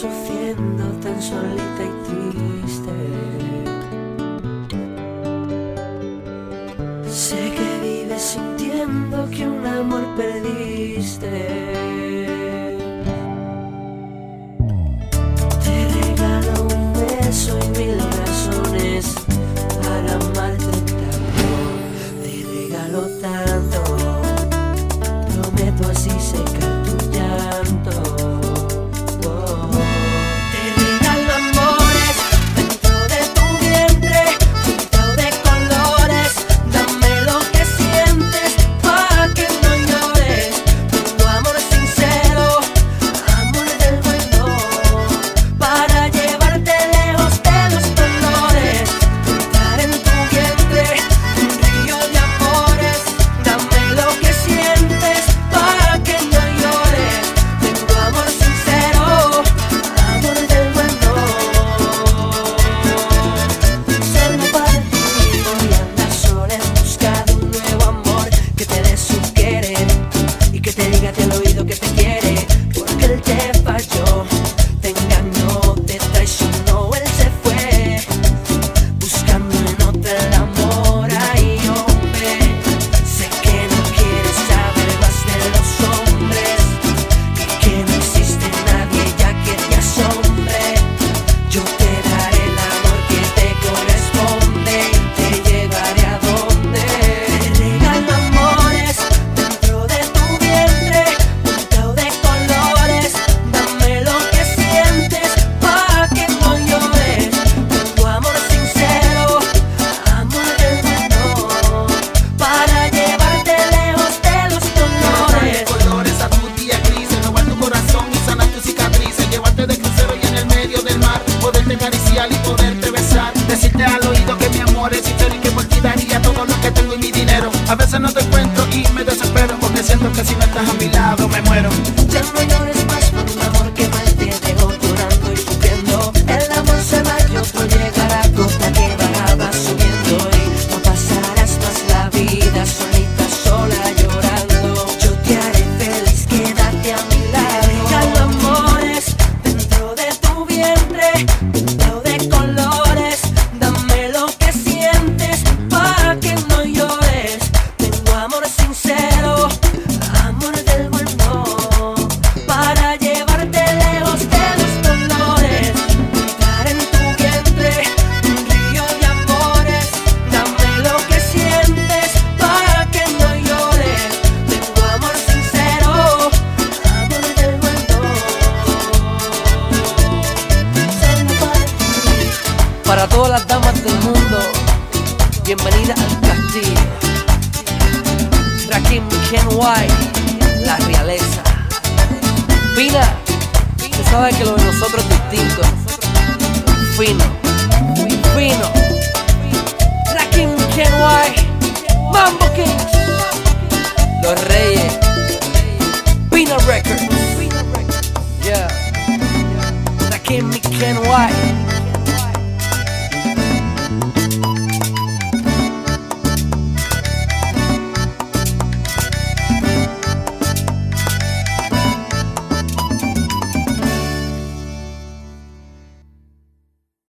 sufriendo tan solita y triste. Sé que vives sintiendo que un amor perdiste. Decirte al oído que mi amor es sincero y que por ti todo lo que tengo y mi dinero. A veces no te encuentro y me desespero porque siento que si no estás a mi lado me muero. Ya no llores más por tu amor. Para todas las damas del mundo, bienvenida al castillo. Rakim Ken White, la realeza. Pina, tú sabes que lo de nosotros es distinto. Fino, fino. Rakim Ken White, Mambo King. Los Reyes, Pina Records. Yeah. Rakim Ken White.